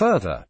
Further,